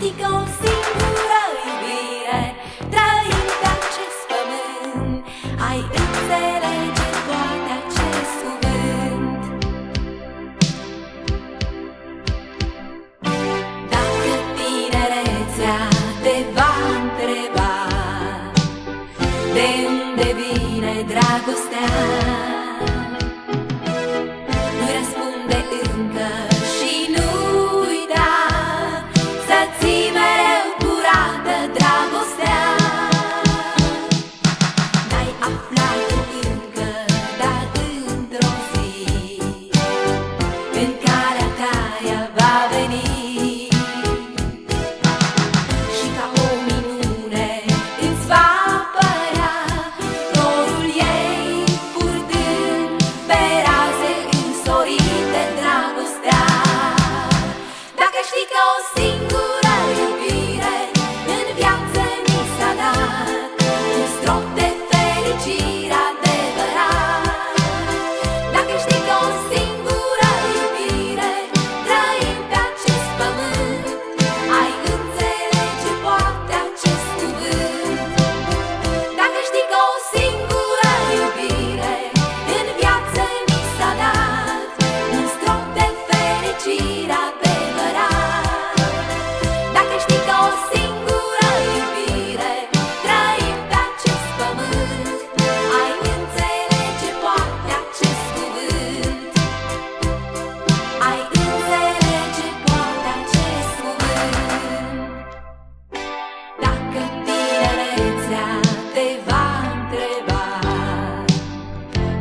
știi că o singură iubire trăim pe acest pământ. Ai înțelege toate acest cuvânt. Dacă tinerețea te va întreba De unde vine dragostea?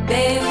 baby.